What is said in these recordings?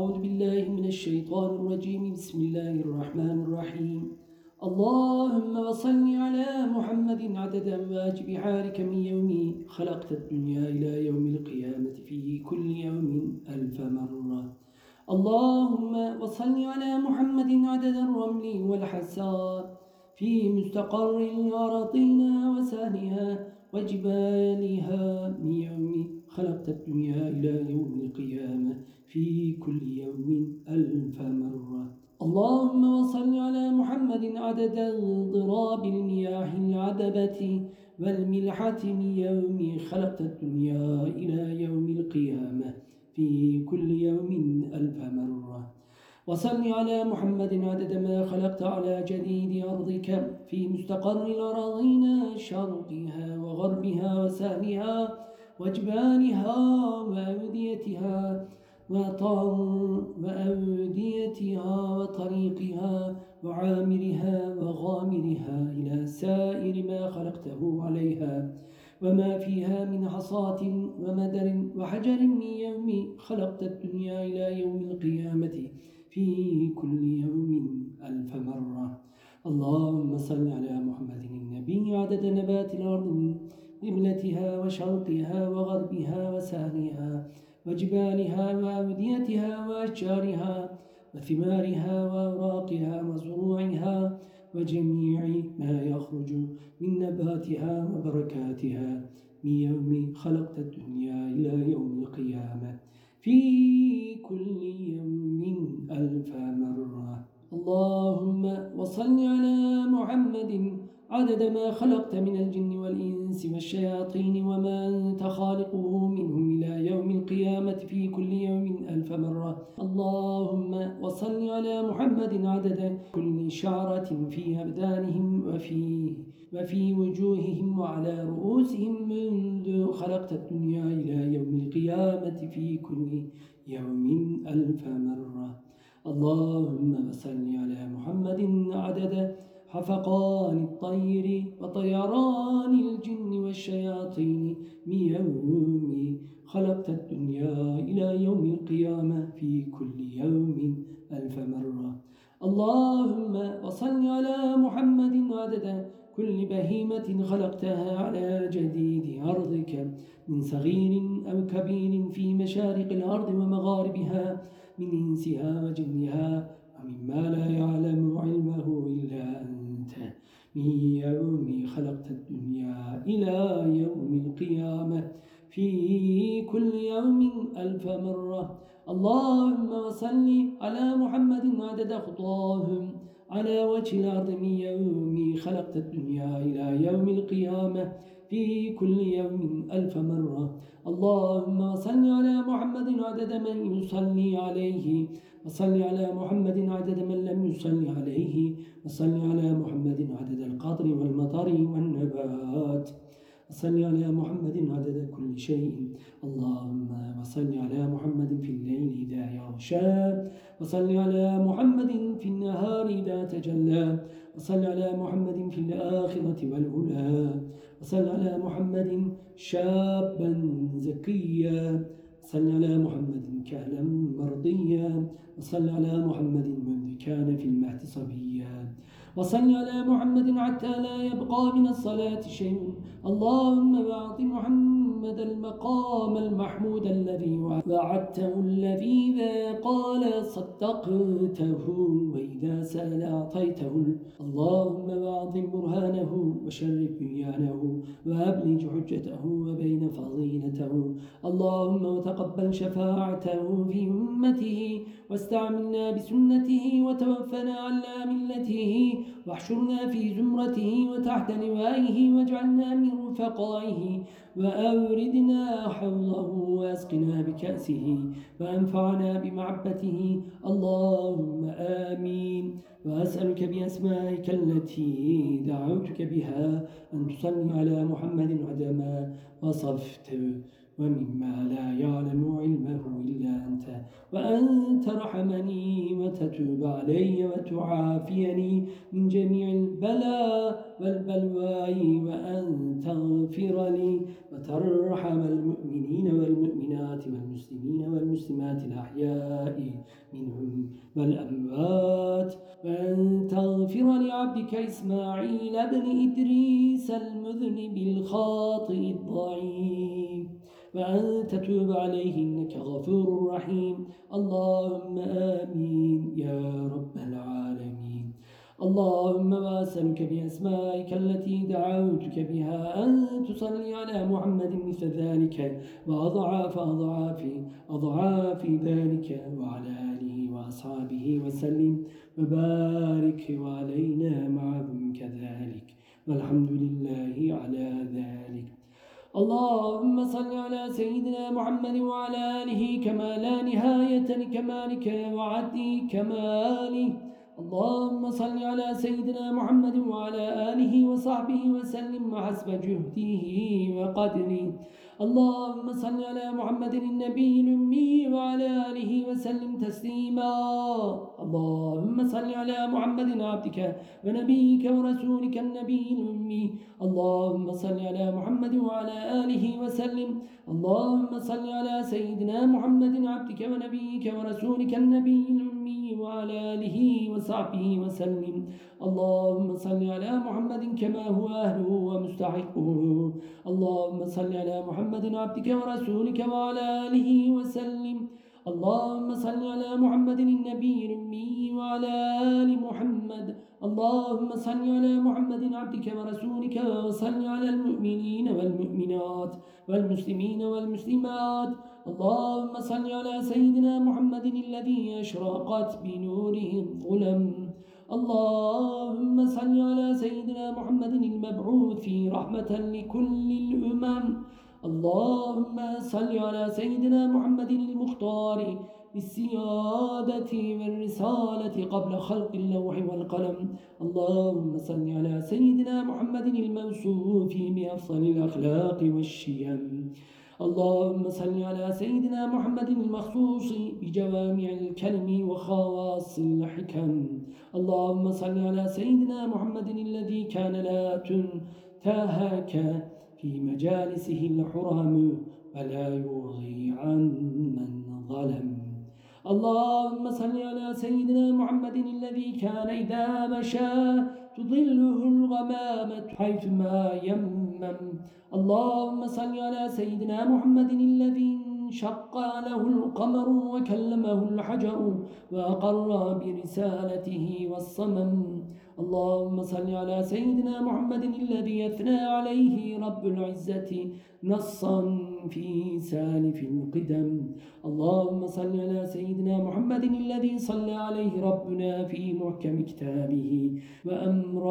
أعوذ بالله من الشيطان الرجيم. بسم الله الرحمن الرحيم. اللهم وصل على محمد عدد أمواج بحارك من يوم خلقت الدنيا إلى يوم القيامة في كل يوم ألف مرة. اللهم وصل على محمد عدد الرمل والحسار في مستقر الأراضين وسانها وجبالها من يوم خلقت الدنيا إلى يوم القيامة في كل يوم ألف مرة. اللهم وصل على محمد عدد ضراب المياه العذبة والملحة من يوم خلقت الدنيا إلى يوم القيامة في كل يوم ألف مرة. وصل على محمد عدد ما خلقت على جديد أرضك في مستقر الأراضين شرقها وغربها وسامها وجبالها وأوديتها. وأوديتها وطريقها وعامرها وغامرها إلى سائر ما خلقته عليها وما فيها من حصاة ومدر وحجر من يوم خلقت الدنيا إلى يوم القيامة في كل يوم ألف مرة. اللهم صل على محمد النبي عدد نبات الأرض من قبلتها وشرقها وغربها وسهلها وجبالها وأوديتها وأشجارها وثمارها وأوراقها وزروعها وجميع ما يخرج من نباتها وبركاتها من يوم خلقت الدنيا إلى يوم القيامة. في كل يوم ألف مرة. اللهم وصل على محمد عدد ما خلقت من الجن والإنس والشياطين وما أنت خالقه منهم إلى يوم القيامة في كل يوم ألف مرة. اللهم وصل على محمد عدد كل شعرة في أبدانهم وفي, وفي وجوههم وعلى رؤوسهم منذ خلقت الدنيا إلى يوم القيامة في كل يوم ألف مرة. اللهم وصل على محمد عدد حفقان الطير وطيران الجن والشياطين من يوم خلقت الدنيا إلى يوم القيامة في كل يوم ألف مرة. اللهم وصل على محمد عدد كل بهيمة خلقتها على جديد أرضك من صغير أو كبير في مشارق الأرض ومغاربها من إنسها وجنها ومما لا يعلم علمه إلا أنت. من يوم خلقت الدنيا إلى يوم القيامة. في كل يوم ألف مرة. اللهم وصل على محمد عدد خطاهم على وجه الأرض من يوم خلقت الدنيا إلى يوم القيامة. في كل يوم ألف مرة. اللهم صل على محمد عدد من يصلي عليه. وصل على محمد عدد من لم يصلي عليه وصل على محمد عدد القطر والمطر والنبات. وصل على محمد عدد كل شيء. اللهم وصل على محمد في الليل إذا يغشى. وصل على محمد في النهار إذا تجلى. وصل على محمد في الآخرة والأولى. وصل على محمد شابا زكيا. صل على محمد كهلا مرضيا وصل على محمد منذ كان في المهد صبيا. وصل على محمد حتى لا يبقى من الصلاة شيء. اللهم واعط محمد المقام المحمود الذي وعدته الذي إذا قال صدقته وإذا سأل أعطيته. اللهم واعظم برهانه وشرف بنيانه وأبلج حجته وبين فضيلته. اللهم وتقبل شفاعته في أمته واستعملنا بسنته وتوفنا على ملته. واحشرنا في زمرته وتحت لوائه واجعلنا من رفقائه. وأوردنا حوله وأسقنا بكأسه وأنفعنا بمعبته. اللهم آمين. وأسألك بأسمائك التي دعوتك بها أن تصلي على محمد عدما وصفت. ومما لا يعلم علمه إلا أنت وأن ترحمني وتتوب علي وتعافيني من جميع البلاء والبلواء وأن تغفر لي وترحم المؤمنين والمؤمنات والمسلمين والمسلمات الأحياء منهم والأموات وأن تغفر لعبدك إسماعيل بن إدريس المذنب الخاطئ الضعيف. وأن تتوب عليه إنك غفور رحيم. اللهم آمين يا رب العالمين. اللهم واسألك بأسمائك التي دعوتك بها أن تصلي على محمد مثل ذلك وأضعاف أضعاف أضعاف ذلك وعلى آله وأصحابه وسلم. وبارك علينا معهم كذلك. والحمد لله اللهم صل على سيدنا محمد وعلى آله كما لا نهاية لكمالك وعد كماله اللهم صل على سيدنا محمد وعلى آله وصحبه وسلم حسب جهده وقدره. اللهم صل على محمد النبي الأمي وعلى آله وسلم تسليما. اللهم صل على محمد عبدك ونبيك ورسولك النبي الأمي. اللهم صل على محمد وعلى آله وسلم. اللهم صل على سيدنا محمد عبدك ونبيك ورسولك النبي الأمي. وعلى آله وصحبه وسلم. اللهم صل على محمد كما هو أهله ومستحقه. اللهم صل على محمد عبدك ورسولك وعلى آله وسلم. اللهم صل على محمد النبي الأمي وعلى آل محمد. اللهم صل على محمد عبدك ورسولك وصل على المؤمنين والمؤمنات والمسلمين والمسلمات. اللهم صل على سيدنا محمد الذي أشرقت بنوره الظلم اللهم صل على سيدنا محمد المبعوث رحمة لكل الأمم. اللهم صل على سيدنا محمد المختار بالسيادة والرسالة قبل خلق اللوح والقلم. اللهم صل على سيدنا محمد الموصوف بأفضل الأخلاق والشيم. اللهم صل على سيدنا محمد المخصوص بجوامع الكلم وخواص الحكم. اللهم صل على سيدنا محمد الذي كان لا تنتهك في مجالسه الحرام ولا يغي عن من ظلم. اللهم صل على سيدنا محمد الذي كان إذا مشى تظله الغمامة حيثما اللهم صل على سيدنا محمد الذي انشق له القمر وكلمه الحجر وأقر برسالته والصمم. اللهم صل على سيدنا محمد الذي أثنى عليه رب العزة نصا. في سالف القدم. اللهم صل على سيدنا محمد الذي صلى عليه ربنا في محكم كتابه وأمر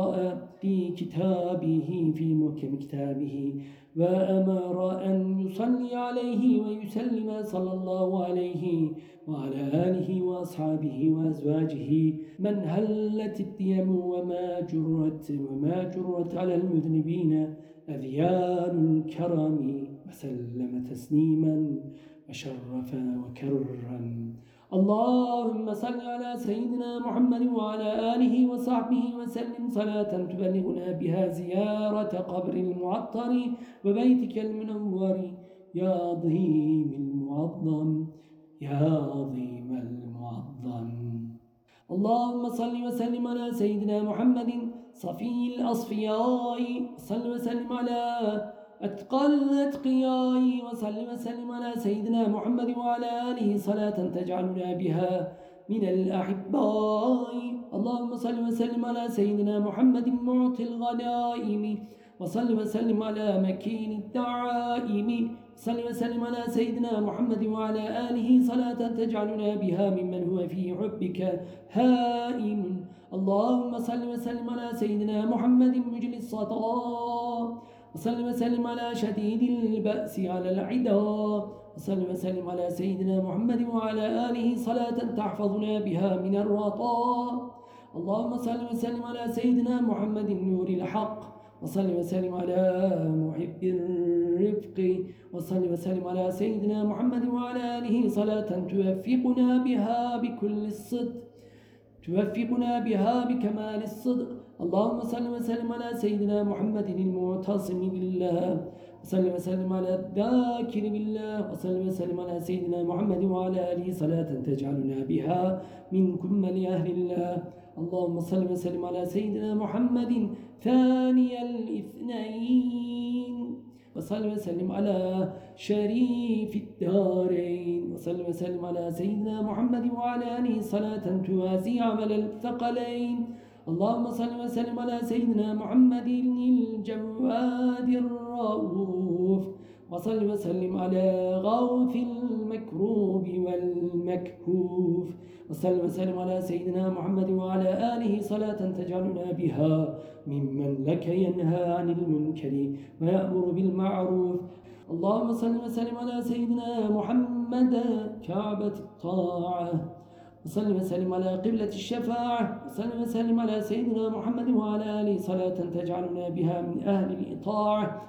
في كتابه في محكم كتابه وأمر أن يصلي عليه ويسلم صلى الله عليه وعلى آله وأصحابه وأزواجه. من هلت الديم وما جرت وما جرت على المذنبين أذيال الكرم. وسلم تسليما وشرف وكرم اللهم صل على سيدنا محمد وعلى آله وصحبه وسلم. صلاة تبلغنا بها زيارة قبر المعطر وبيتك المنور. يا عظيم المعظم يا عظيم المعظم. اللهم صل وسلم على سيدنا محمد صفي الأصفياء. صل وسلم على أتقى الأتقياء وصل وسلم على سيدنا محمد وعلى آله صلاة تجعلنا بها من الأحباء. اللهم صل وسلم على سيدنا محمد معطي الغنائم وصل وسلم على مكين الدعائم. صل وسلم على سيدنا محمد وعلى آله صلاة تجعلنا بها ممن هو في حبك هائم. اللهم صل وسلم على سيدنا محمد مجل الصداء وصل وسلم على شديد البأس على العدا. وصل وسلم على سيدنا محمد وعلى آله صلاة تحفظنا بها من الرطاء. اللهم صل وسلم على سيدنا محمد النور الحق. وصل وسلم على محب الرفق. وصل وسلم على سيدنا محمد وعلى آله صلاة توفقنا بها بكل الصدق. توفقنا بها بكمال الصدق. اللهم صل وسلم على سيدنا محمد المعتصم بالله. وصل وسلم على الذاكر بالله. وصل وسلم على سيدنا محمد وعلى آله صلاة تجعلنا بها من كمل أهل الله. اللهم صل وسلم على سيدنا محمد ثاني الاثنين. وصل وسلم على شريف الدارين. وصل وسلم على سيدنا محمد وعلى آله صلاة توازي عمل الثقلين. اللهم صل وسلم على سيدنا محمد الجواد الرؤوف وصل وسلم على غوث المكروب والمكهوف وصل وسلم على سيدنا محمد وعلى آله صلاة تجعلنا بها ممن لك ينهى عن المنكر ويأمر بالمعروف. اللهم صل وسلم على سيدنا محمد كعبة الطاعة. وصل وسلم على قبلة الشفاعة وصل وسلم على سيدنا محمد وعلى آله صلاة تجعلنا بها من أهل الإطاعة.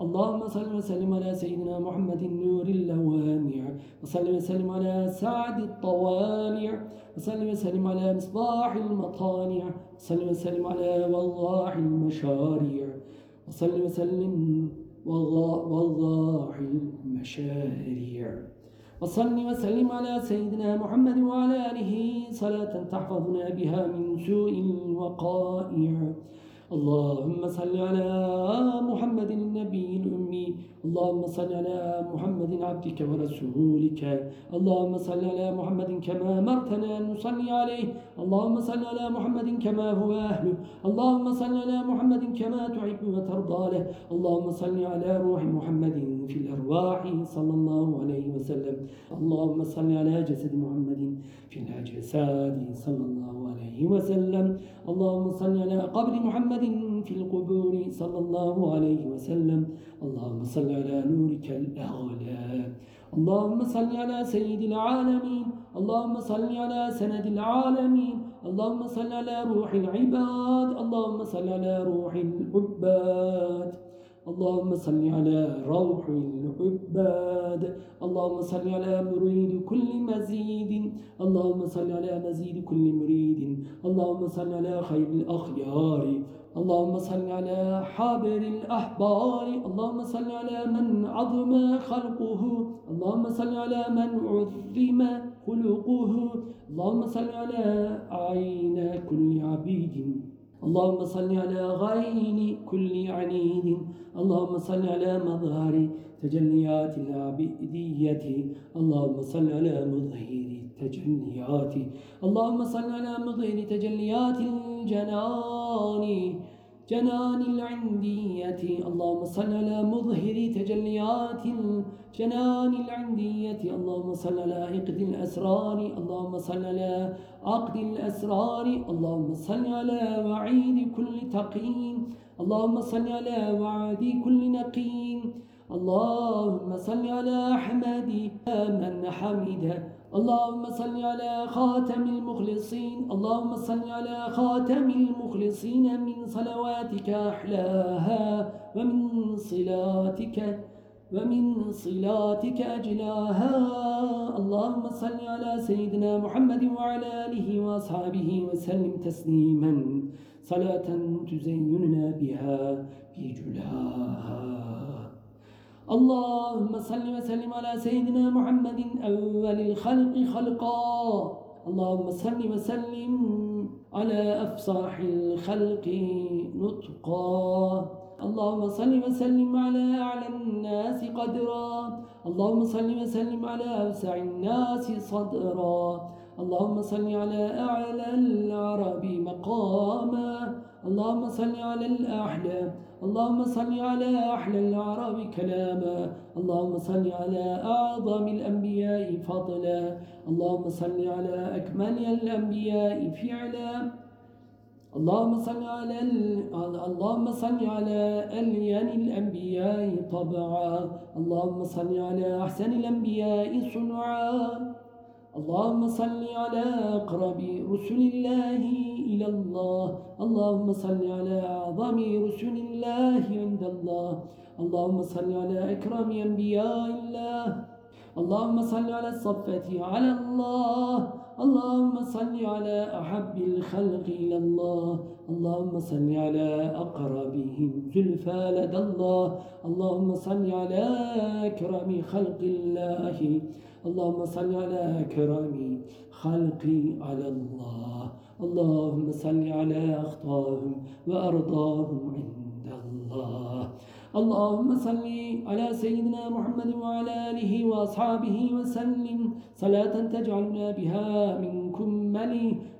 اللهم صل وسلم على سيدنا محمد النور اللوامع وصل وسلم على سعد الطوالع وصل وسلم على مصباح المطالع وصل وسلم على وضاح المشاريع وصل وسلم وضاح المشاريع. وصل وسلم على سيدنا محمد وعلى آله صلاة تحفظنا بها من سوء الوقائع اللهم صل على محمد النبي الأمي. اللهم صل على محمد عبدك ورسولك. اللهم صل على محمد كما أمرتنا أن نصلي عليه. اللهم صل على محمد كما هو أهله. اللهم صل على محمد كما تحب وترضى له. اللهم صل على روح محمد في الأرواح صلى الله عليه وسلم. اللهم صل على جسد محمد في الأجساد صلى الله عليه وسلم. اللهم صل على قبر محمد في القبور صلى الله عليه وسلم. اللهم صل على نورك الأعلى. اللهم صل على سيد العالمين. اللهم صل على سند العالمين. اللهم صل على روح العباد. اللهم صل على روح العباد. اللهم صل على روح العباد. اللهم صل على مريد كل مزيد. اللهم صل على مزيد كل مريد. اللهم صل على خير الأخيار. اللهم صل على حابر الأحبار. اللهم صل على من عظم خلقه. اللهم صل على من عظم خلقه. اللهم صل على عين كل عبيد. اللهم صل على غين كل عنيد. اللهم صل على مظهر تجليات العبيدية اللهم صل على مظهر تجليات اللهم صل على مظهر تجليات الجنان. جنان العندية. اللهم صل على مظهر تجليات الجنان العندية. اللهم صل على عقد الأسرار. اللهم صل على عقد الأسرار. اللهم صل على وعيد كل تقين اللهم صل على وعد كل نقين اللهم صل على أحمد من حمده. اللهم صل على خاتم المخلصين اللهم صل على خاتم المخلصين من صلواتك أحلاها ومن صلاتك ومن صلاتك أجلاها. اللهم صل على سيدنا محمد وعلى آله وأصحابه وسلم تسليما. صلاة تزيننا بها في جلاها. اللهم صل وسلم على سيدنا محمد أول الخلق خلقا. اللهم صل وسلم على أفصاح الخلق نطقا. اللهم صل وسلم على أعلى الناس قدرا. اللهم صل وسلم على أوسع الناس صدرا. اللهم صل على أعلى العرب مقاما. اللهم صل على الأحلى. اللهم صل على أحلى العرب كلاما. اللهم صل على أعظم الأنبياء فضلا. اللهم صل على أكمل الأنبياء فعلا. اللهم صل على اللهم صل على ألين الأنبياء طبعا. اللهم صل على أحسن الأنبياء صنعا. اللهم صل على أقرب رسل الله إلى الله. اللهم صل على أعظم رسل الله عند الله. اللهم صل على أكرم أنبياء الله. اللهم صل على الصفة على الله. اللهم صل على أحب الخلق إلى الله. اللهم صل على أقربهم زلفى لدى الله. اللهم صل على أكرم خلق الله. اللهم صل على أكرم خلق على الله. اللهم صل على أخطاهم وأرضاهم عند الله. اللهم صل على سيدنا محمد وعلى آله وأصحابه وسلم. صلاة تجعلنا بها من كمل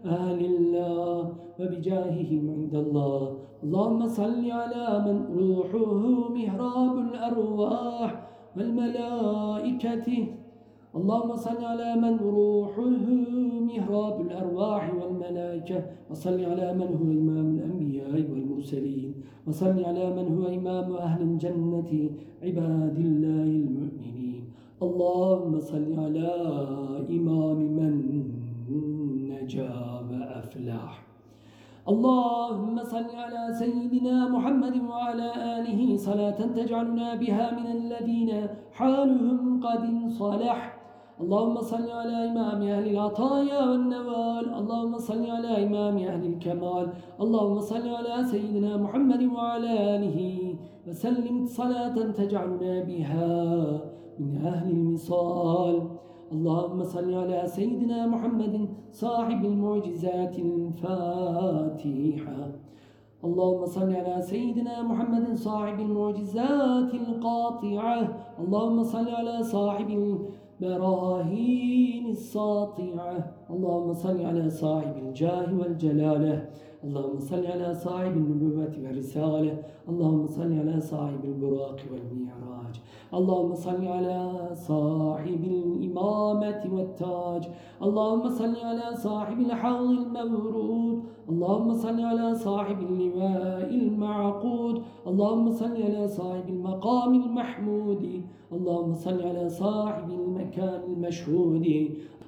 أهل الله وبجاههم عند الله. اللهم صل على من روحه مهراب الأرواح والملائكة. اللهم صل على من روحه مهراب الأرواح والملائكة وصل على من هو إمام الأنبياء والمرسلين وصل على من هو إمام أهل الجنة عباد الله المؤمنين. اللهم صل على إمام من نجا وأفلح اللهم صل على سيدنا محمد وعلى آله صلاة تجعلنا بها من الذين حالهم قد صلح اللهم صل على إمام أهل العطايا والنوال اللهم صل على إمام أهل الكمال اللهم صل على سيدنا محمد وعلى آله وسلم صلاة تجعلنا بها من أهل الوصال اللهم صل على سيدنا محمد صاحب المعجزات الفاتحة. اللهم صل على سيدنا محمد صاحب المعجزات القاطعة. اللهم صل على صاحب براهين الساطعة. اللهم صل على صاحب الجاه والجلالة. اللهم صل على صاحب النبوة والرسالة. اللهم صل على صاحب البراق والمعراج. اللهم صل على صاحب الإمامة والتاج. اللهم صل على صاحب الحوض المورود. اللهم صل على صاحب اللواء المعقود. اللهم صل على صاحب المقام المحمود. اللهم صل على صاحب المكان المشهود.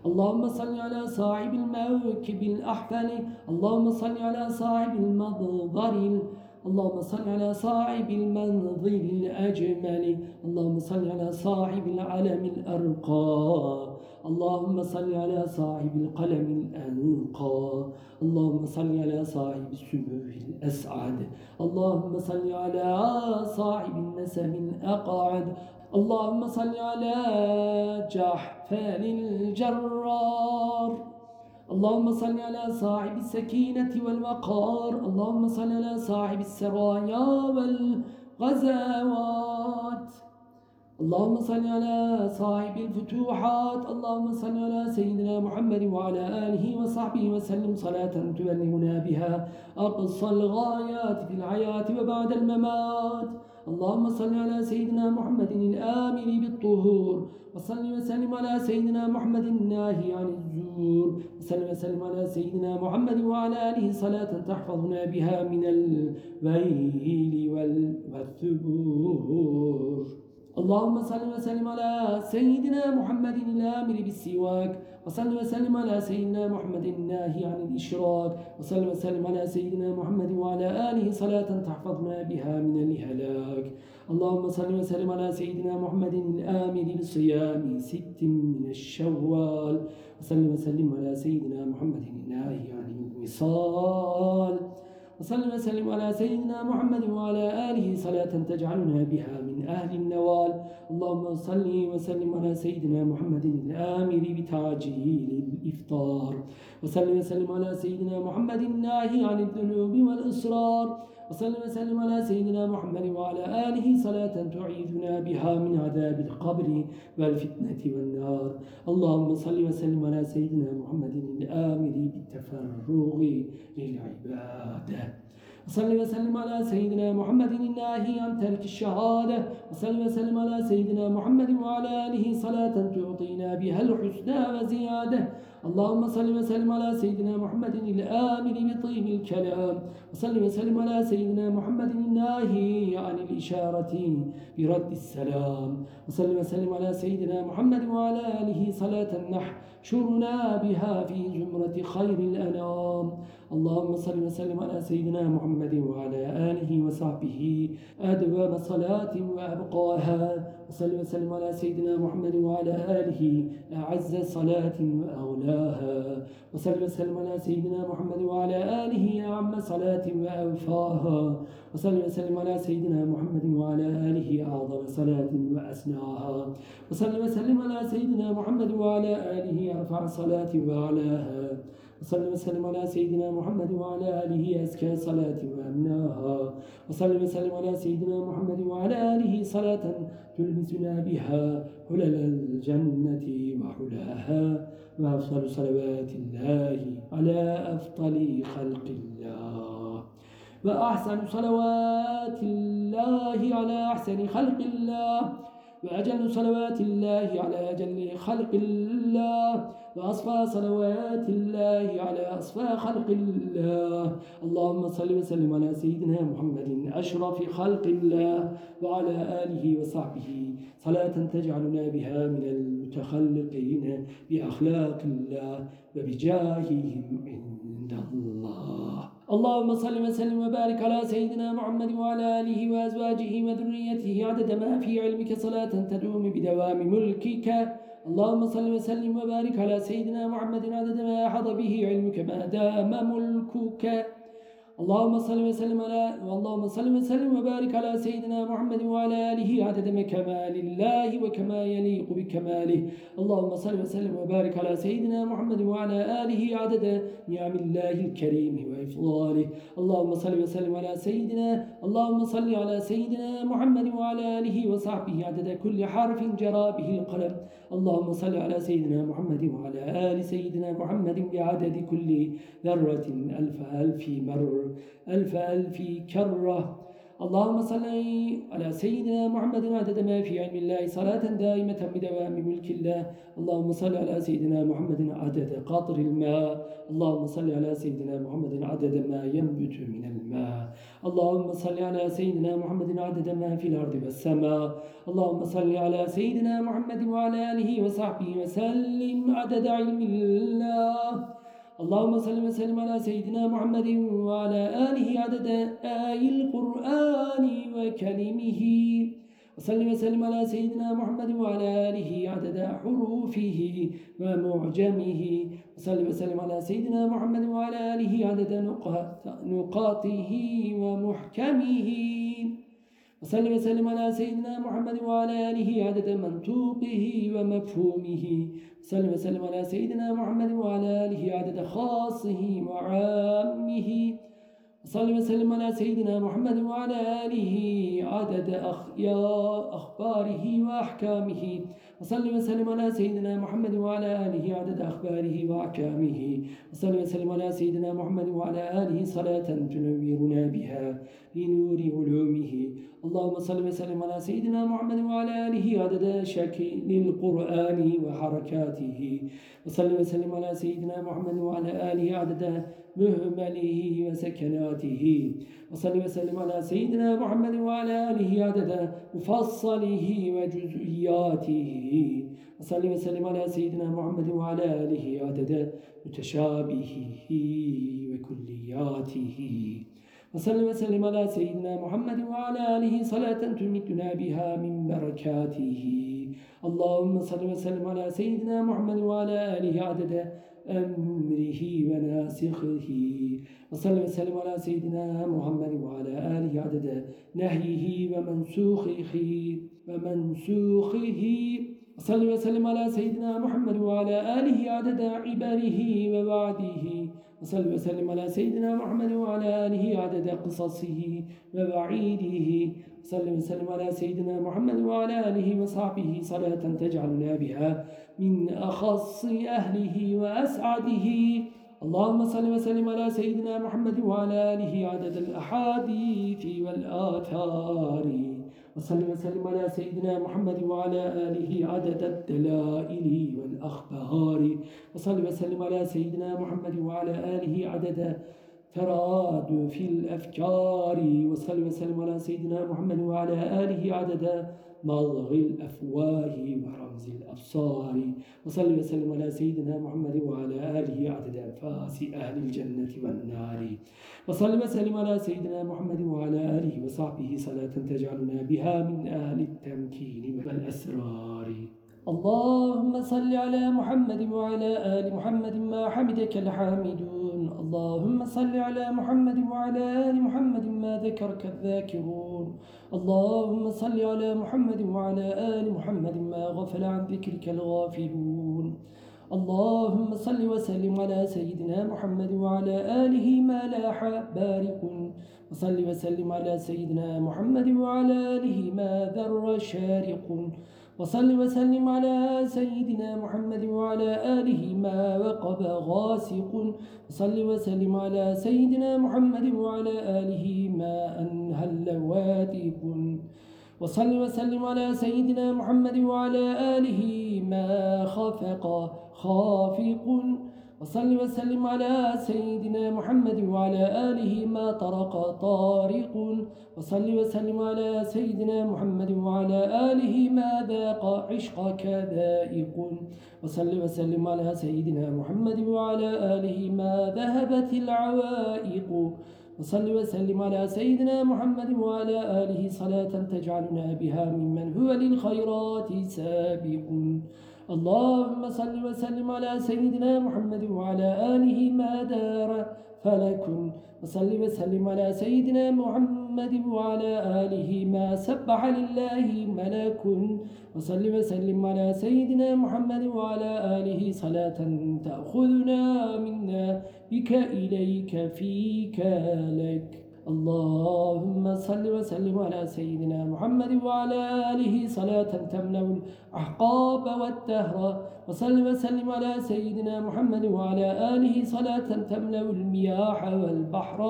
اللهم صل على صاحب الموكب الأحفل. اللهم صل على صاحب المنظر. اللهم صل على صاحب المنظر الأجمل. اللهم صل على صاحب العلم الأرقى. اللهم صل على صاحب القلم الأنقى. اللهم صل على صاحب السمو الأسعد. اللهم صل على صاحب النسم الأقعد. اللهم صل على جحفل الجرار. اللهم صل على صاحب السكينة والوقار. اللهم صل على صاحب السرايا والغزوات. اللهم صل على صاحب الفتوحات. اللهم صل على سيدنا محمد وعلى آله وصحبه وسلم صلاة تبلغنا بها أقصى الغايات في الحياة وبعد الممات. اللهم صل على سيدنا محمد الآمر بالطهور وصل وسلم على سيدنا محمد الناهي عن الزور وصل وسلم على سيدنا محمد وعلى آله صلاة تحفظنا بها من الويل والثبور. اللهم صل وسلم على سيدنا محمد الآمر بالسواك وصل وسلم على سيدنا محمد الناهي عن الإشراك وصل وسلم على سيدنا محمد وعلى آله صلاة تحفظنا بها من الهلاك. اللهم صل وسلم على سيدنا محمد الآمر بالصيام ست من الشوال. وصل وسلم على سيدنا محمد الناهي عن الوصال. وصل وسلم على سيدنا محمد وعلى آله صلاة تجعلنا بها من أهل النوال. اللهم صل وسلم على سيدنا محمد الآمر بتعجيل الإفطار. وصل وسلم على سيدنا محمد الناهي عن الذنوب والإصرار وصل وسلم على سيدنا محمد وعلى آله صلاة تعيذنا بها من عذاب القبر والفتنة والنار. اللهم صل وسلم على سيدنا محمد الآمر بالتفرغ للعبادة وصل وسلم على سيدنا محمد الناهي عن ترك الشهادة. وصل وسلم على سيدنا محمد وعلى آله صلاة تعطينا بها الحسنى وزيادة اللهم صل وسلم على سيدنا محمد الآمن بطيب الكلام وصل وسلم على سيدنا محمد الناهي عن الإشارة برد السلام وصل وسلم على سيدنا محمد وعلى آله صلاة النح واحشرنا بها في زمرة خير الأنام. اللهم صل وسلم على سيدنا محمد وعلى آله وصحبه. أدوم صلاة وأبقاها. وصل وسلم على سيدنا محمد وعلى آله. أعز صلاة وأغلاها وصل وسلم على سيدنا محمد وعلى آله. أعم صلاة وأوفاها. وصل وسلم على سيدنا محمد وعلى آله أعظم صلاة وأسناها وصل وسلم على سيدنا محمد وعلى آله أرفع صلاة وأعلاها. وصل وسلم على سيدنا محمد وعلى آله أزكى صلاة وأمناها وصل وسلم على سيدنا محمد وعلى آله صلاة تلبسنا بها حلل الجنة وحلاها. وأفضل صلوات الله على أفضل خلق الله. وأحسن صلوات الله على أحسن خلق الله وأجل صلوات الله على أجل خلق الله وأصفى صلوات الله على أصفى خلق الله. اللهم صل وسلم على سيدنا محمد أشرف خلق الله وعلى آله وصحبه. صلاة تجعلنا بها من المتخلقين بأخلاق الله وبجاههم عند الله. اللهم صل وسلم وبارك على سيدنا محمد وعلى آله وأزواجه وذريته عدد ما في علمك صلاة تدوم بدوام ملكك. اللهم صل وسلم وبارك على سيدنا محمد عدد ما أحض به علمك ما دام ملكك. اللهم صل وسلم على اللهم صل وسلم وبارك على سيدنا محمد وعلى آله عدد كمال الله وكما يليق بكماله. اللهم صل وسلم وبارك على سيدنا محمد وعلى آله عدد نعم الله الكريم وإفضاله. اللهم صل وسلم على سيدنا اللهم صل على سيدنا محمد وعلى آله وصحبه عدد كل حرف جرى به القلم. اللهم صل على سيدنا محمد وعلى آل سيدنا محمد بعدد كل ذرة ألف ألف مر ألف ألف كرة. اللهم صل على سيدنا محمد عدد ما في علم الله صلاة دائمة بدوام ملك الله. اللهم صل على سيدنا محمد عدد قطر الماء. اللهم صل على سيدنا محمد عدد ما ينبت من الماء. اللهم صل على سيدنا محمد عدد ما في الأرض والسماء. اللهم صل على سيدنا محمد وعلى آله وصحبه وسلم عدد علم الله. اللهم صل وسلم على سيدنا محمد وعلى آله عدد آي القرآن وكلمه. وصل وسلم على سيدنا محمد وعلى آله عدد حروفه ومعجمه. وصل وسلم على سيدنا محمد وعلى آله عدد نقاطه ومحكمه. وصل وسلم على سيدنا محمد وعلى آله عدد منطوقه ومفهومه. صل وسلم على سيدنا محمد وعلى آله خاصه وعامه. صل وسلم على سيدنا محمد وعلى آله عدد أخباره وأحكامه. وصل وسلم على سيدنا محمد وعلى آله عدد أخباره وأحكامه. وصل وسلم على سيدنا محمد وعلى آله صلاة تنورنا بها لنور علومه. اللهم صل وسلم على سيدنا محمد وعلى آله عدد شكل القرآن وحركاته. وصل وسلم على سيدنا محمد وعلى آله عدد مهمله وسكناته. وصل وسلم على سيدنا محمد وعلى آله عدد مفصله وجزئياته. وصل وسلم على سيدنا محمد وعلى آله عدد متشابهه وكلياته. وصل وسلم على سيدنا محمد وعلى آله صلاة تمتنا بها من بركاته. اللهم صل وسلم على سيدنا محمد وعلى آله عدد أمره وناسخه وصل وسلم على سيدنا محمد وعلى آله عدد نهيه ومنسوخه ومنسوخه. وصل وسلم على سيدنا محمد وعلى آله عدد عبره ووعده. وصل وسلم على سيدنا محمد وعلى آله عدد قصصه ووعيده. وصل وسلم على سيدنا محمد وعلى آله وصحبه صلاة تجعلنا بها من أخص أهله وأسعده. اللهم صل وسلم على سيدنا محمد وعلى آله عدد الأحاديث والآثار. وصل وسلم على سيدنا محمد وعلى آله عدد الدلائل والأخبار. وصل وسلم على سيدنا محمد وعلى آله عدد تراد في الأفكار وصل وسلم على سيدنا محمد وعلى آله عدد مضغ الأفواه ورمز الأبصار. وصل وسلم على سيدنا محمد وعلى آله عدد أنفاس أهل الجنة والنار. وصل وسلم على سيدنا محمد وعلى آله وصحبه صلاة تجعلنا بها من أهل التمكين والأسرار. اللهم صل على محمد وعلى آل محمد ما حمدك الحامدون. اللهم صل على محمد وعلى آل محمد ما ذكرك الذاكرون. اللهم صل على محمد وعلى آل محمد ما غفل عن ذكرك الغافلون. اللهم صل وسلم على سيدنا محمد وعلى آله ما لاح بارق وصل وسلم على سيدنا محمد وعلى آله ما ذر شارق. وصل وسلم على سيدنا محمد وعلى آله ما وقب غاسق. وصل وسلم على سيدنا محمد وعلى آله ما أنهل وادق وصل وسلم على سيدنا محمد وعلى آله ما خفق خافق. وصل وسلم على سيدنا محمد وعلى آله ما طرق طارق. وصل وسلم على سيدنا محمد وعلى آله ما ذاق عشقك ذائق وصل وسلم على سيدنا محمد وعلى آله ما ذهبت العوائق. وصل وسلم على سيدنا محمد وعلى آله صلاة تجعلنا بها ممن هو للخيرات سابق. اللهم صل وسلم على سيدنا محمد وعلى آله ما دار فلك. وصل وسلم على سيدنا محمد وعلى آله ما سبح لله ملك. وصل وسلم على سيدنا محمد وعلى آله صلاة تأخذنا منا بك إليك فيك لك. اللهم صل وسلم على سيدنا محمد وعلى آله صلاة تمنع الأحقاب والدهر. وصل وسلم على سيدنا محمد وعلى آله صلاة تملأ المياح والبحر.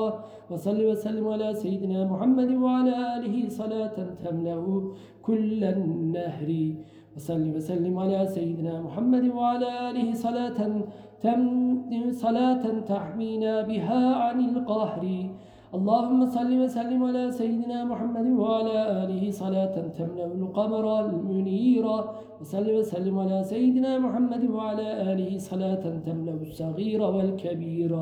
وصل وسلم على سيدنا محمد وعلى آله صلاة تملأ كل النهر. وصل وسلم على سيدنا محمد وعلى آله صلاة تم صلاة تحمينا بها عن القهر. اللهم صل وسلم على سيدنا محمد وعلى آله صلاة تمنع القمر المنير. وصل وسلم على سيدنا محمد وعلى آله صلاة تمنع الصغير والكبير.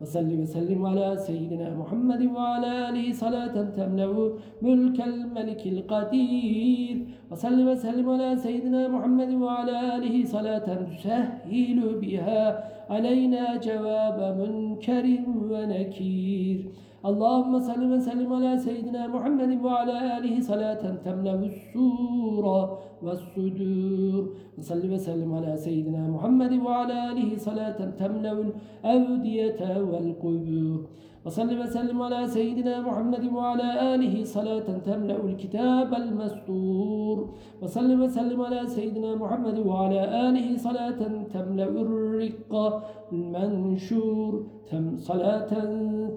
وصل وسلم على سيدنا محمد وعلى آله صلاة تمنع ملك الملك القدير. وصل وسلم على سيدنا محمد وعلى آله صلاة تسهل بها علينا جواب منكر ونكير. اللهم صل وسلم على سيدنا محمد وعلى آله صلاة تملأ السور والصدور. وصل وسلم على سيدنا محمد وعلى آله صلاة تملأ الأودية والقبور. وصل وسلم على سيدنا محمد وعلى آله صلاة تملأ الكتاب المسطور وصل وسلم على سيدنا محمد وعلى آله صلاة تملأ الرق المنشور. تم صلاة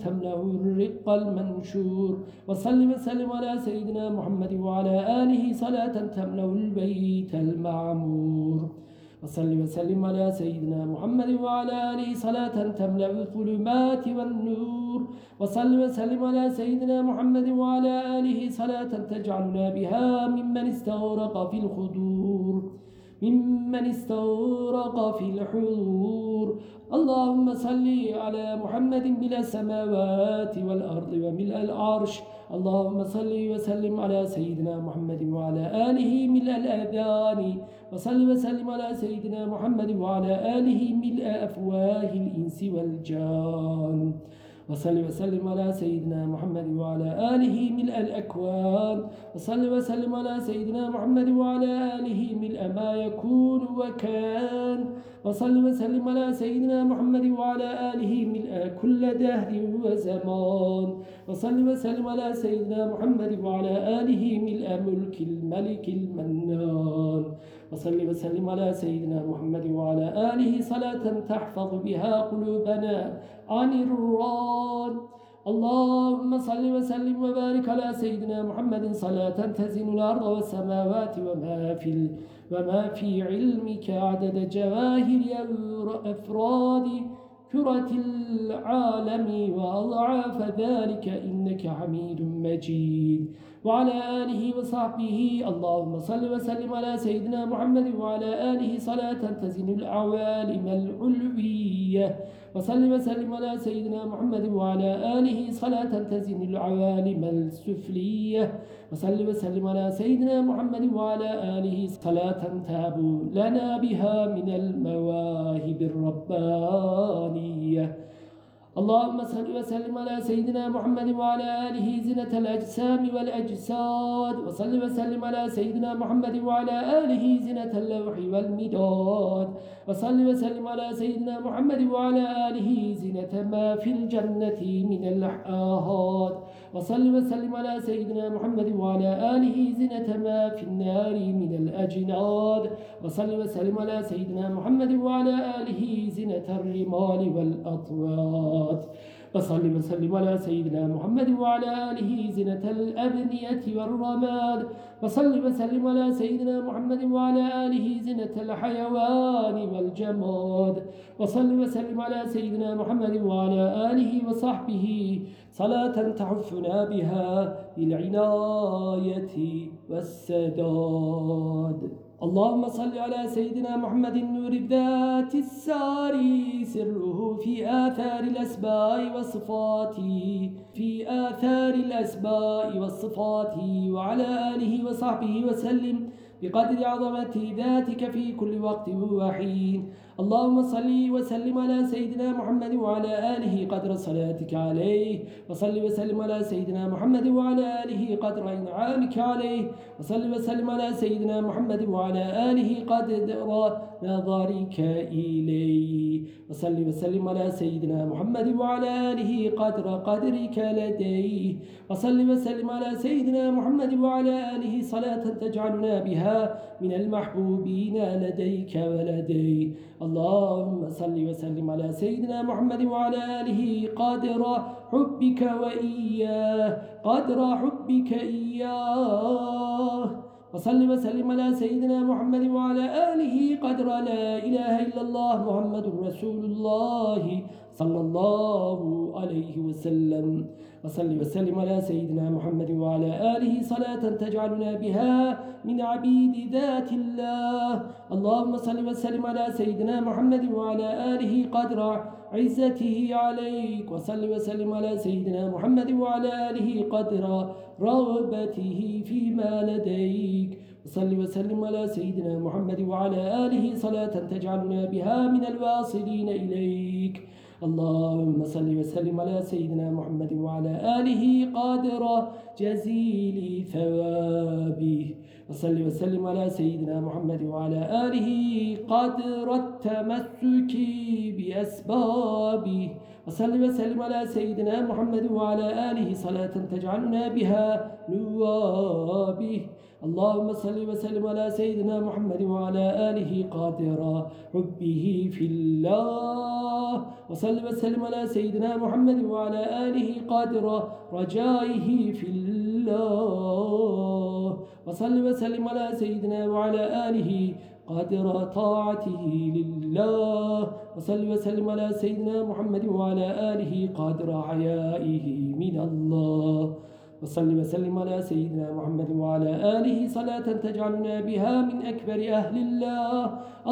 تملأ الرق المنشور. وصل وسلم على سيدنا محمد وعلى آله صلاة تملأ البيت المعمور. وصل وسلم على سيدنا محمد وعلى آله صلاة تملأ الظلمات والنور. وصل وسلم على سيدنا محمد وعلى آله صلاة تجعلنا بها ممن استغرق في الخدور ممن استغرق في الحضور. اللهم صل على محمد بلا السماوات والأرض وملء العرش. اللهم صل وسلم على سيدنا محمد وعلى آله ملء الأذان. وصل وسلم على سيدنا محمد وعلى آله ملء أفواه الإنس والجان. وصل وسلم على سيدنا محمد وعلى آله ملء الأكوان. وصل وسلم على سيدنا محمد وعلى آله ملء ما يكون وكان. وصل وسلم على سيدنا محمد وعلى آله ملء كل دهر وزمان. وصل وسلم على سيدنا محمد وعلى آله ملء ملك الملك المنان. وصل وسلم على سيدنا محمد وعلى آله صلاة تحفظ بها قلوبنا. عن الران اللهم صل وسلم وبارك على سيدنا محمد. صلاة تزن الأرض والسماوات وما في وما في علمك عدد جواهر أفراد كرة العالم. وأضعاف ذلك إنك حميد مجيد. وعلى آله وصحبه اللهم صل وسلم على سيدنا محمد وعلى آله صلاة تزن الأعوالم العلوية. وصل وسلم على سيدنا محمد وعلى آله صلاة تزن العوالم السفلية. وصل وسلم على سيدنا محمد وعلى آله صلاة تاب لنا بها من المواهب الربانية. اللهم صل وسلم على سيدنا محمد وعلى آله زنة الأجسام والأجساد وصل وسلم على سيدنا محمد وعلى آله زنة اللوح والمداد وصل وسلم على سيدنا محمد وعلى آله زنة ما في الجنة من الأحآهات وصل وسلم على سيدنا محمد وعلى آله زنة ما في النار من الأجناد. وصل وسلم على سيدنا محمد وعلى آله زنة الرمال والأطوار الصلوات وصل وسلم على سيدنا محمد وعلى آله زنة الأبنية والرماد. وصل وسلم على سيدنا محمد وعلى آله زنة الحيوان والجماد. وصل وسلم على سيدنا محمد وعلى آله وصحبه صلاة تحفنا بها للعناية والسداد. اللهم صل على سيدنا محمد النور الذات الساري سره في آثار الأسباء والصفات في آثار الأسباء والصفات وعلى آله وصحبه وسلم بقدر عظمة ذاتك في كل وقت وحين. اللهم صل وسلم على سيدنا محمد وعلى آله قدر صلاتك عليه وصل وسلم على سيدنا محمد وعلى آله قدر إنعامك عليه. وصل وسلم على سيدنا محمد وعلى آله قدر نظرك إليه. وصل وسلم على سيدنا محمد وعلى آله قدر قدرك لديه. وصل وسلم على سيدنا محمد وعلى آله صلاة تجعلنا بها من المحبوبين لديك ولديه. اللهم صل وسلم على سيدنا محمد وعلى آله قدر حبك وإياه. قدر حبك إياه. وصل وسلم على سيدنا محمد وعلى آله. قدر لا إله إلا الله محمد رسول الله صلى الله عليه وسلم. وصل وسلم على سيدنا محمد وعلى آله صلاة تجعلنا بها من عبيد ذات الله. اللهم صل وسلم على سيدنا محمد وعلى آله قدر عزته عليك. وصل وسلم على سيدنا محمد وعلى آله قدر رغبته فيما لديك. وصل وسلم على سيدنا محمد وعلى آله صلاة تجعلنا بها من الواصلين إليك. اللهم صل وسلم على سيدنا محمد وعلى آله قادر جزيل ثوابه. وصل وسلم على سيدنا محمد وعلى آله قدر التمسك بأسبابه. وصل وسلم على سيدنا محمد وعلى آله صلاة تجعلنا بها نوابه. اللهم صل وسلم على سيدنا محمد وعلى آله قادر حبه في الله. وصل وسلم على سيدنا محمد وعلى آله قادر رجائه في الله. وصل وسلم على سيدنا وعلى آله قادر طاعته لله. وصل وسلم على سيدنا محمد وعلى آله قادر حيائه من الله. وصل وسلم على سيدنا محمد وعلى آله صلاة تجعلنا بها من أكبر أهل الله.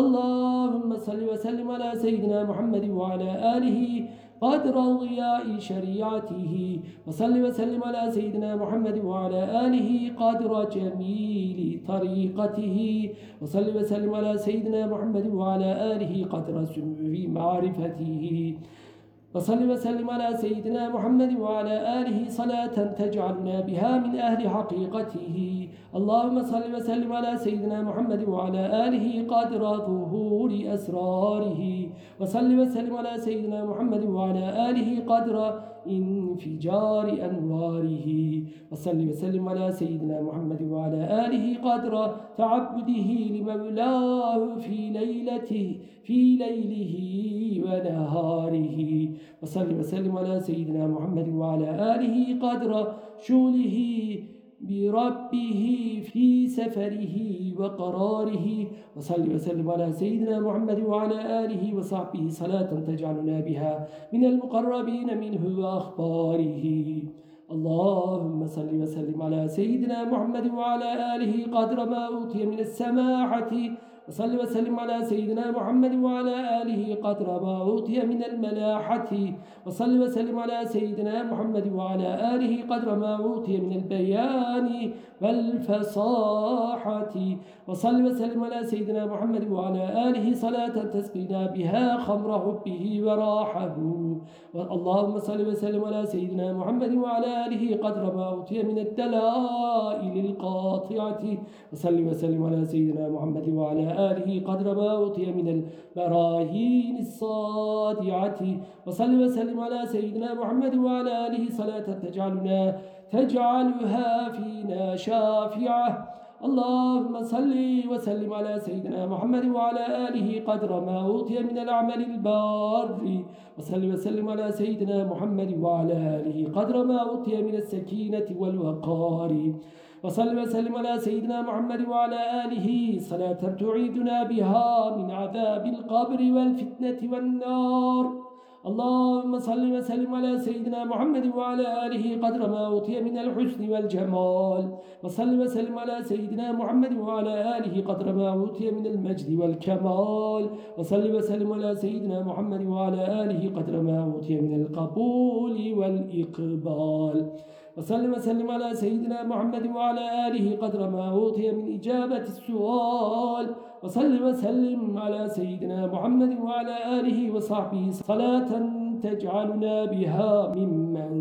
اللهم صل وسلم على سيدنا محمد وعلى آله قدر ضياء شريعته. وصل وسلم على سيدنا محمد وعلى آله قدر جميل طريقته. وصل وسلم على سيدنا محمد وعلى آله قدر سمو معرفته. وصل وسلم على سيدنا محمد وعلى آله صلاة تجعلنا بها من أهل حقيقته. اللهم صل وسلم على سيدنا محمد وعلى آله قادر ظهور أسراره وصل وسلم على سيدنا محمد وعلى آله قادر انفجار أنواره. وصل وسلم على سيدنا محمد وعلى آله قدر تعبده لمولاه في ليلته في ليله ونهاره. وصل وسلم على سيدنا محمد وعلى آله قدر شغله بربه في سفره وقراره وصل وسلم على سيدنا محمد وعلى آله وصحبه صلاة تجعلنا بها من المقربين منه وأخباره. اللهم صل وسلم على سيدنا محمد وعلى آله قدر ما أوتي من السماحة وصل وسلم على سيدنا محمد وعلى آله قدر ما أوتي من الملاحة. وصل وسلم على سيدنا محمد وعلى آله قدر ما أوتي من البيان. والفصاحة. وصل وسلم على سيدنا محمد وعلى آله صلاة تسقينا بها خمر حبه وراحه. اللهم صل وسلم على سيدنا محمد وعلى آله قدر ما أوتي من الدلائل القاطعة. وصل وسلم على سيدنا محمد وعلى آله قدر ما أوتي من البراهين الصادعة. وصل وسلم على سيدنا محمد وعلى آله صلاة تجعلنا تجعلها فينا شافعة. اللهم صل وسلم على سيدنا محمد وعلى آله قدر ما أوتي من العمل البار وصل وسلم على سيدنا محمد وعلى آله قدر ما أوتي من السكينة والوقار. وصل وسلم على سيدنا محمد وعلى آله. صلاة تعيدنا بها من عذاب القبر والفتنة والنار. اللهم صل وسلم على سيدنا محمد وعلى آله قدر ما أوتي من الحسن والجمال. وصل وسلم على سيدنا محمد وعلى آله قدر ما أوتي من المجد والكمال. وصل وسلم على سيدنا محمد وعلى آله قدر ما أوتي من القبول والإقبال. وصل وسلم على سيدنا محمد وعلى آله قدر ما أوتي من إجابة السؤال. وصل وسلم على سيدنا محمد وعلى آله وصحبه صلاة تجعلنا بها ممن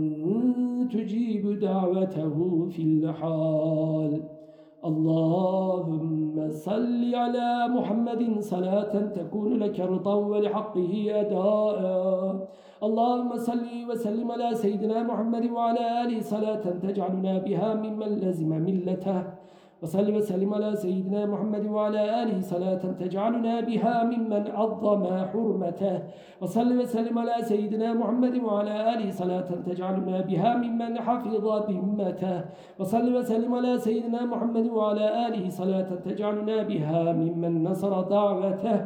تجيب دعوته في الحال. اللهم صل على محمد صلاة تكون لك رضا ولحقه أداء. اللهم صل وسلم على سيدنا محمد وعلى آله صلاة تجعلنا بها ممن لزم ملته. وصل وسلم على سيدنا محمد وعلى آله صلاة تجعلنا بها ممن عظم حرمته. وصل وسلم على سيدنا محمد وعلى آله صلاة تجعلنا بها ممن حفظ ذمته. وصل وسلم على سيدنا محمد وعلى آله صلاة تجعلنا بها ممن نصر دعوته.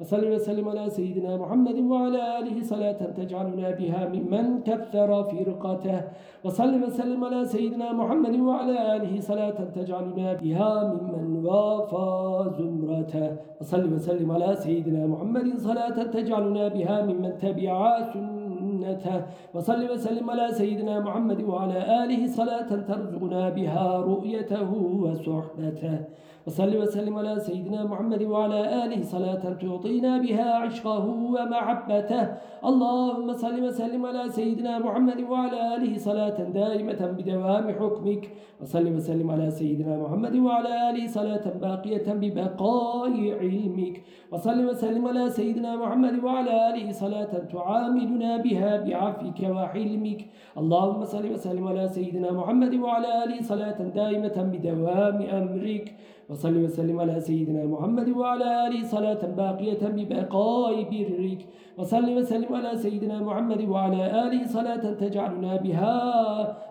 وصل وسلم على سيدنا محمد وعلى آله صلاة تجعلنا بها ممن كثر فرقته. وصل وسلم على سيدنا محمد وعلى آله صلاة تجعلنا بها ممن وافى زمرته. وصل وسلم على سيدنا محمد صلاة تجعلنا بها ممن تبع سنته. وصل وسلم على سيدنا محمد وعلى آله صلاة ترزقنا بها رؤيته وصحبته. وصل وسلم على سيدنا محمد وعلى آله صلاة تعطينا بها عشقه ومحبته. اللهم صل وسلم على سيدنا محمد وعلى آله صلاة دائمة بدوام حكمك. وصل وسلم على سيدنا محمد وعلى آله صلاة باقية ببقاء علمك. وصل وسلم على سيدنا محمد وعلى آله صلاة تعاملنا بها بعفك وحلمك. اللهم صل وسلم على سيدنا محمد وعلى آله صلاة دائمة بدوام أمرك. وصل وسلم على سيدنا محمد وعلى آله صلاة باقية ببقاء برك. وصل وسلم على سيدنا محمد وعلى آله صلاة تجعلنا بها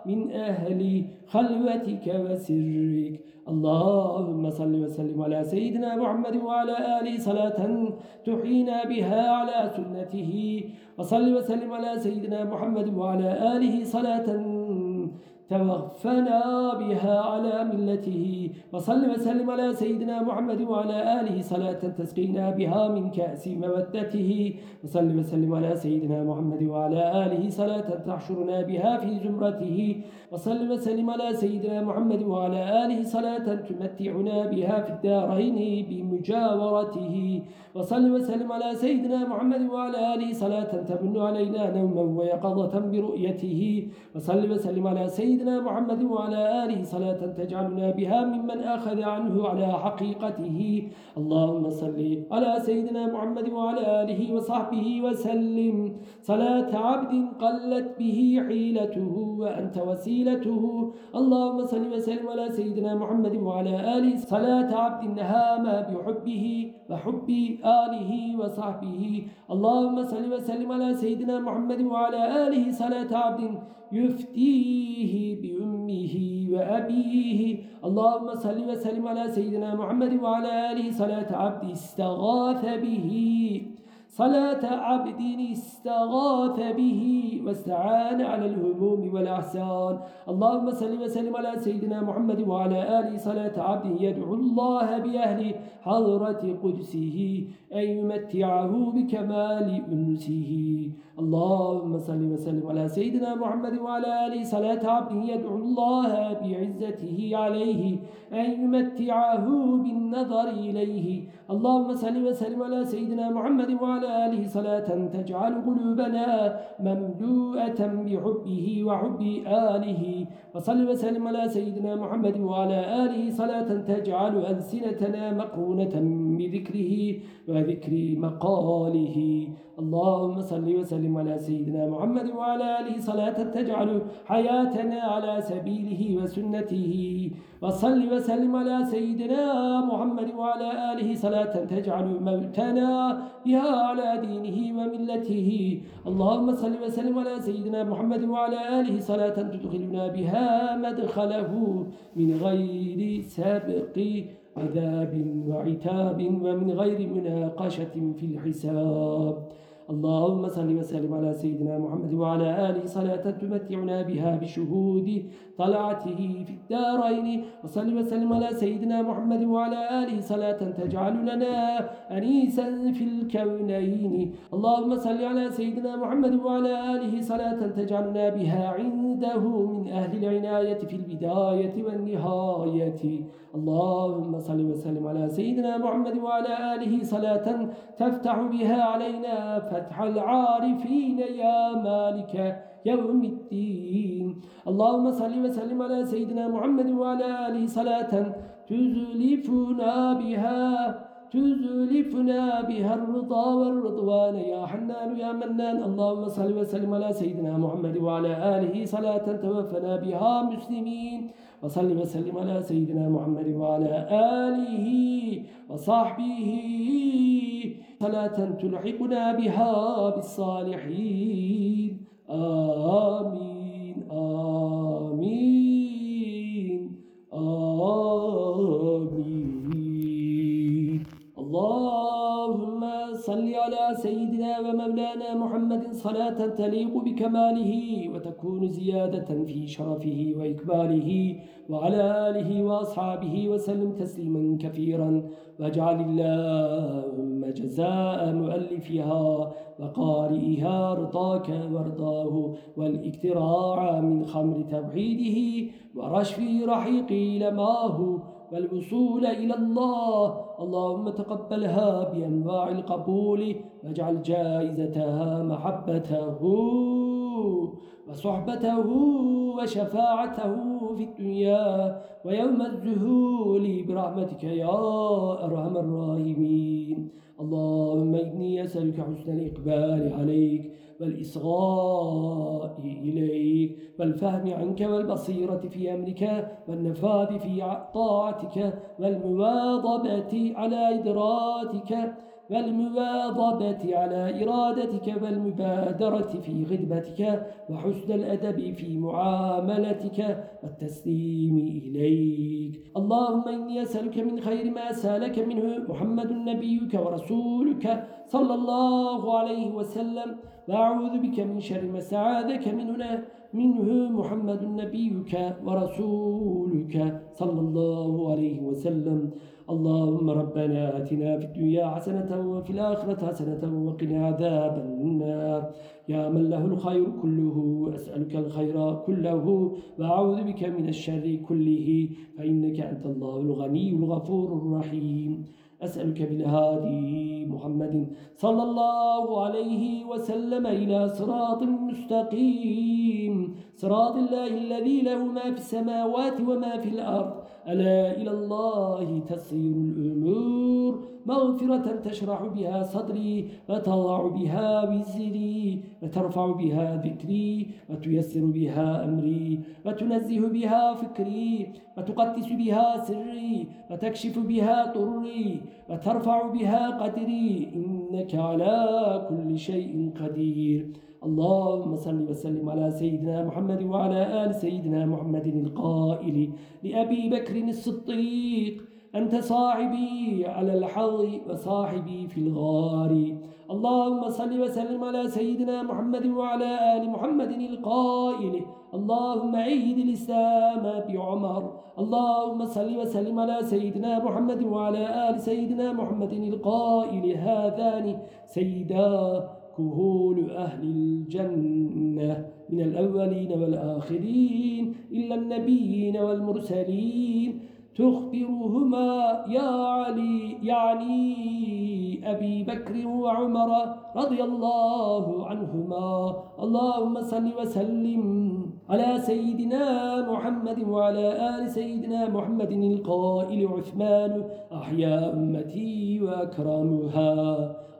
من أهل خلوتك وسرك. اللهم صل وسلم على سيدنا محمد وعلى آله صلاة تحيينا بها على سنته. وصل وسلم على سيدنا محمد وعلى آله صلاة توفنا بها على ملته. وصل وسلم على سيدنا محمد وعلى آله صلاة تسقينا بها من كأس مودته. وصل وسلم على سيدنا محمد وعلى آله صلاة تحشرنا بها في زمرته. وصل وسلم على سيدنا محمد وعلى آله صلاة تمتعنا بها في الدارين بمجاورته. وصل وسلم على سيدنا محمد وعلى آله صلاة تمن علينا نوما ويقظة برؤيته. وصل وسلم على سيدنا محمد وعلى آله صلاة تجعلنا بها ممن أخذ عنه على حقيقته. اللهم صل على سيدنا محمد وعلى آله وصحبه وسلم. صلاة عبد قلت به حيلته وأنت وسيلته اللهم صل وسلم على سيدنا محمد وعلى آله. صلاة عبد هام بحبه وحب آله وصحبه. اللهم صل وسلم على سيدنا محمد وعلى آله. صلاة عبد يفتيه بأمه وأبيه. اللهم صل وسلم على سيدنا محمد وعلى آله. صلاة عبد استغاث به. صلاة عبد استغاث به واستعان على الهموم والأحسان. اللهم صل وسلم على سيدنا محمد وعلى آله صلاة عبد يدعو الله بأهل حضرة قدسه أن يمتعه بكمال أنسه. اللهم صل وسلم على سيدنا محمد وعلى آله صلاة عبد يدعو الله بعزته عليه أن يمتعه بالنظر إليه. اللهم صل وسلم على سيدنا محمد وعلى آله صلاة تجعل قلوبنا مملوءة بحبه وحب آله. وصل وسلم على سيدنا محمد وعلى آله صلاة تجعل ألسنتنا مقرونة بذكره وذكر مقاله. اللهم صل وسلم على سيدنا محمد وعلى آله. صلاة تجعل حياتنا على سبيله وسنته. وصل وسلم على سيدنا محمد وعلى آله. صلاة تجعل موتنا بها على دينه وملته. اللهم صل وسلم على سيدنا محمد وعلى آله. صلاة تدخلنا بها مدخله من غير سابق عذاب وعتاب ومن غير مناقشة في الحساب. اللهم صل وسلم على سيدنا محمد وعلى آله صلاة تمتعنا بها بشهود طلعته في الدارين وصل وسلم على سيدنا محمد وعلى آله صلاة تجعل لنا أنيسا في الكونين. اللهم صل على سيدنا محمد وعلى آله صلاة تجعلنا بها عنده من أهل العناية في البداية والنهاية. اللهم صل وسلم على سيدنا محمد وعلى آله صلاة تفتح بها علينا فتح العارفين يا مالك. يوم الدين. اللهم صل وسلم على سيدنا محمد وعلى آله صلاة تزلفنا بها تزلفنا بها الرضا والرضوان. يا حنان يا منان. اللهم صل وسلم على سيدنا محمد وعلى آله صلاة توفنا بها مسلمين. وصل وسلم على سيدنا محمد وعلى آله وصحبه صلاة تلحقنا بها بالصالحين. آمين آمين صل على سيدنا ومولانا محمد صلاة تليق بكماله وتكون زيادة في شرفه وإكباله وعلى آله وأصحابه وسلم تسليما كثيرا. واجعل اللهم جزاء مؤلفها وقارئها رضاك وارضاه والاكتراع من خمر توحيده ورشف رحيق لماه والوصول إلى الله اللهم تقبلها بأنواع القبول واجعل جائزتها محبته وصحبته وشفاعته في الدنيا ويوم الزهول برحمتك يا أرحم الراحمين. اللهم إني أسألك حسن الإقبال عليك والإصغاء إليك والفهم عنك والبصيرة في أمرك والنفاذ في طاعتك والمواظبة على إدراتك والمواظبة على إرادتك والمبادرة في خدمتك وحسن الأدب في معاملتك والتسليم إليك. اللهم إني أسألك من خير ما سألك منه محمد نبيك ورسولك صلى الله عليه وسلم وأعوذ بك من شر ما سعادك منه منه محمد نبيك ورسولك صلى الله عليه وسلم. اللهم ربنا آتنا في الدنيا حسنة وفي الآخرة حسنة وقنا عذاب النار. يا من له الخير كله أسألك الخير كله وأعوذ بك من الشر كله فإنك أنت الله الغني الغفور الرحيم. أسألك بالهادي محمد صلى الله عليه وسلم إلى صراط مستقيم. صراط الله الذي له ما في السماوات وما في الأرض. ألا إلى الله تصير الأمور. مغفرة تشرح بها صدري وتضع بها وزري وترفع بها ذكري وتيسر بها أمري وتنزه بها فكري وتقدس بها سري وتكشف بها طري وترفع بها قدري. إنك على كل شيء قدير. اللهم صل وسلم على سيدنا محمد وعلى آل سيدنا محمد القائل لأبي بكر الصديق. أنت صاحبي على الحظ وصاحبي في الغار. اللهم صل وسلم على سيدنا محمد وعلى آل محمد القائل. اللهم أيد الإسلام بعمر. اللهم صل وسلم على سيدنا محمد وعلى آل سيدنا محمد القائل. هذان سيدا كهول أهل الجنة من الأولين والآخرين إلا النبيين والمرسلين. تخبرهما يا علي يعني أبي بكر وعمر رضي الله عنهما. اللهم صل وسلم على سيدنا محمد وعلى آل سيدنا محمد القائل عثمان أحيا أمتي وأكرمها.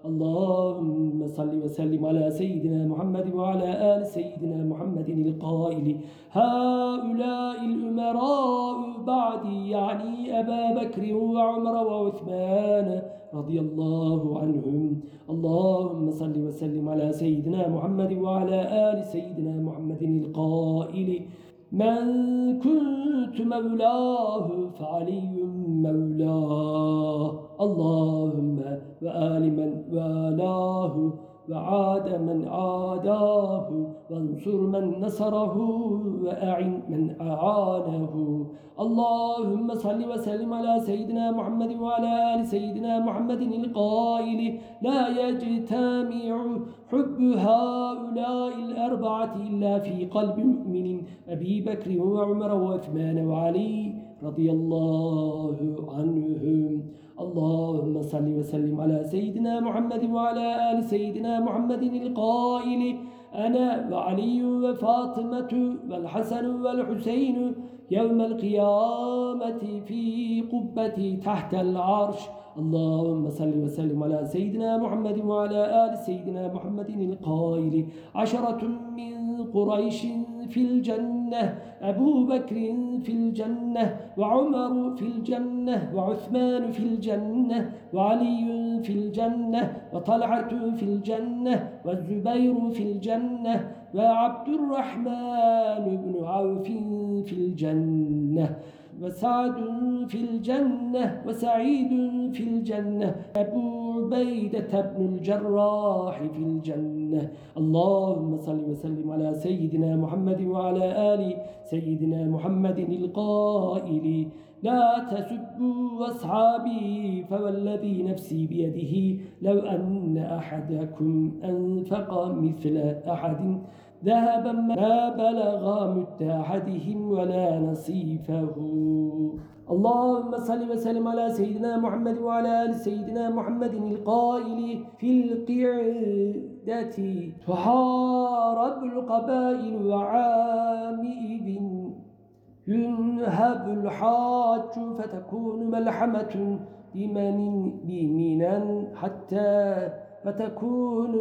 اللهم صل وسلم على سيدنا محمد وعلى آل سيدنا محمد القائل. هؤلاء الأمراء بعدي يعني أبا بكر وعمر وعثمان رضي الله عنهم. اللهم صل وسلم على سيدنا محمد وعلى آل سيدنا محمد القائل. من كنت مولاه فعلي مولاه. اللهم وآل من والاه وعاد من عاداه وانصر من نصره وأعن من أعانه. اللهم صل وسلم على سيدنا محمد وعلى آل سيدنا محمد القائل لا يجتمع حب هؤلاء الأربعة إلا في قلب مؤمن أبي بكر وعمر وعثمان وعلي رضي الله عنهم. اللهم صل وسلم على سيدنا محمد وعلى آل سيدنا محمد القائل أنا وعلي وفاطمة والحسن والحسين يوم القيامة في قبتي تحت العرش. اللهم صل وسلم على سيدنا محمد وعلى آل سيدنا محمد القائل. عشرة من قريش في الجنة أبو بكر في الجنة وعمر في الجنة وعثمان في الجنة وعلي في الجنة وطلعة في الجنة والزبير في الجنة وعبد الرحمن بن عوف في الجنة. وسعد في الجنة وسعيد في الجنة. أبو عبيدة بن الجراح في الجنة. اللهم صل وسلم على سيدنا محمد وعلى آل سيدنا محمد القائل. لا تسبوا أصحابي فوالذي نفسي بيده لو أن أحدكم أنفق مثل أحد. ذهبا ما بلغ مد أحدهم ولا نصيفه. اللهم صل وسلم على سيدنا محمد وعلى آل سيدنا محمد القائل في القعدة. تحارب القبائل وعامئذ. ينهب الحاج فتكون ملحمة بمن بمنا حتى فتكون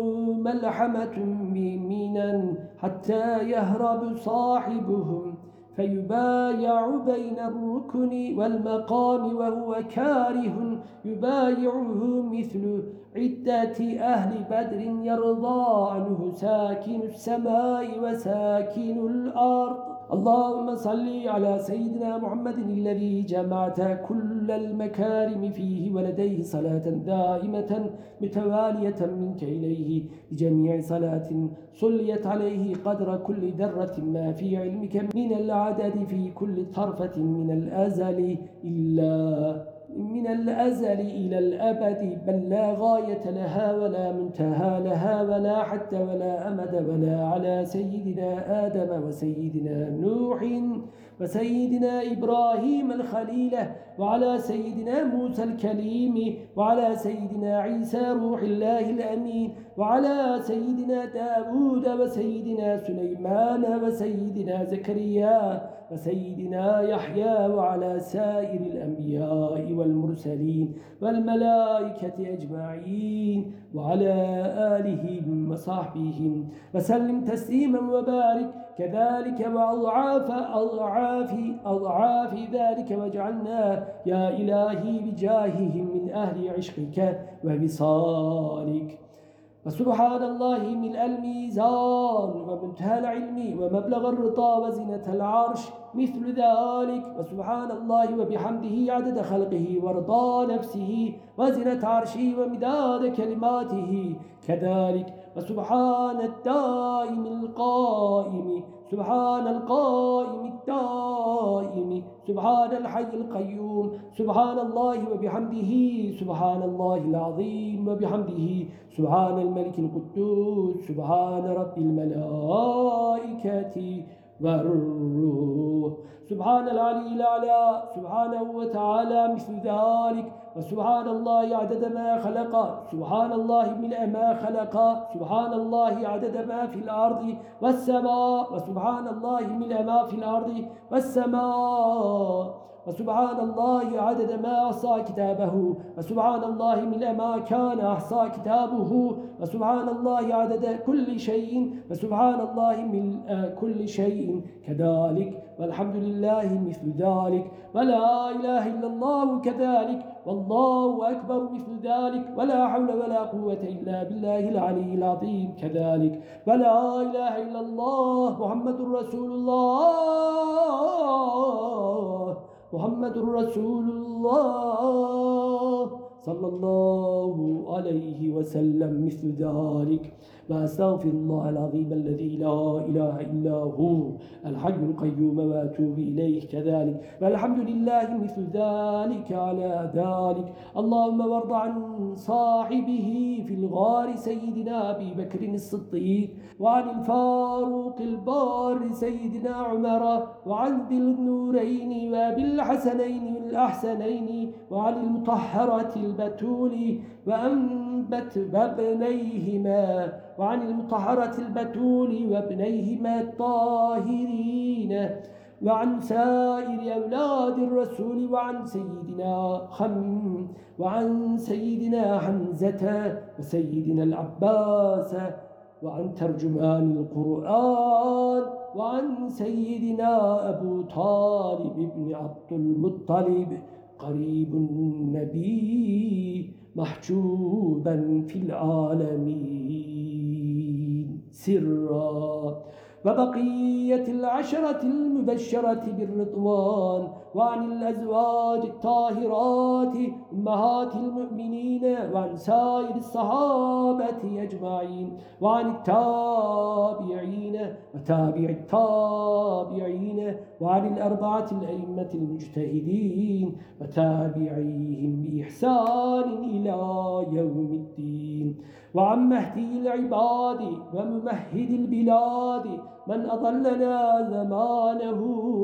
ملحمة بمنا حتى يهرب صاحبهم فيبايع بين الركن والمقام وهو كاره. يبايعه مثل عدة أهل بدر يرضى عنه ساكن السماء وساكن الأرض. اللهم صل على سيدنا محمد الذي جمعت كل المكارم فيه ولديه صلاة دائمة متوالية منك إليه بجميع صلاة صليت عليه قدر كل ذرة ما في علمك من العدد في كل طرفة من الأزل إلا من الأزل إلى الأبد بل لا غاية لها ولا منتهى لها ولا حتى ولا أمد ولا على سيدنا آدم وسيدنا نوح وسيدنا إبراهيم الخليل وعلى سيدنا موسى الكليم وعلى سيدنا عيسى روح الله الأمين وعلى سيدنا داود وسيدنا سليمان وسيدنا زكريا وسيدنا يحيى وعلى سائر الأنبياء والمرسلين والملائكة أجمعين وعلى آلهم وصحبهم. وسلم تسليما وبارك. كذلك وأضعاف أضعاف أضعاف ذلك واجعلنا يا إلهي بجاههم من أهل عشقك وبصالك وسبحان الله ملء الميزان ومنتهى العلم ومبلغ الرضا وزنة العرش مثل ذلك. وسبحان الله وبحمده عدد خلقه ورضا نفسه وزنة عرشه ومداد كلماته. كذلك وسبحان الدائم القائم سبحان القائم الدائم سبحان الحي القيوم سبحان الله وبحمده سبحان الله العظيم وبحمده سبحان الملك القدوس سبحان رب الملائكة والروح سبحان العلي الأعلى سبحانه وتعالى مثل ذلك وسبحان الله عدد ما خلق سبحان الله ملء ما خلق سبحان الله عدد ما في الأرض والسماء وسبحان الله ملء ما في الأرض والسماء وسبحان الله عدد ما أحصى كتابه وسبحان الله من ما كان أحصى كتابه وسبحان الله عدد كل شيء وسبحان الله من كل شيء. كذلك والحمد لله مثل ذلك ولا إله إلا الله كذلك والله أكبر مثل ذلك ولا حول ولا قوة إلا بالله العلي العظيم كذلك ولا إله إلا الله محمد رسول الله محمد رسول الله صلى الله عليه وسلم مثل ذلك. وأستغفر الله العظيم الذي لا إله إلا هو الحي القيوم وأتوب إليه كذلك. والحمد لله مثل ذلك على ذلك. اللهم وارض عن صاحبه في الغار سيدنا أبي بكر الصديق وعن الفاروق البار سيدنا عمر وعن ذي النورين وبالحسنين الأحسنين وعن المطهرة البتول وأنبت وابنيهما وعن المطهرة البتول وابنيهما الطاهرين وعن سائر أولاد الرسول وعن سيدنا خم وعن سيدنا حمزة وسيدنا العباس وعن ترجمان القرآن وعن سيدنا أبو طالب بن عبد المطلب قريب النبي محجوبا في العالمين. سرا وبقية العشرة المبشرة بالرضوان وعن الأزواج الطاهرات أمهات المؤمنين وعن سائر الصحابة أجمعين وعن التابعين وتابع التابعين وعن الأربعة الأئمة المجتهدين وتابعيهم بإحسان إلى يوم الدين. وعن مهدي العباد وممهد البلاد من أضلنا زمانه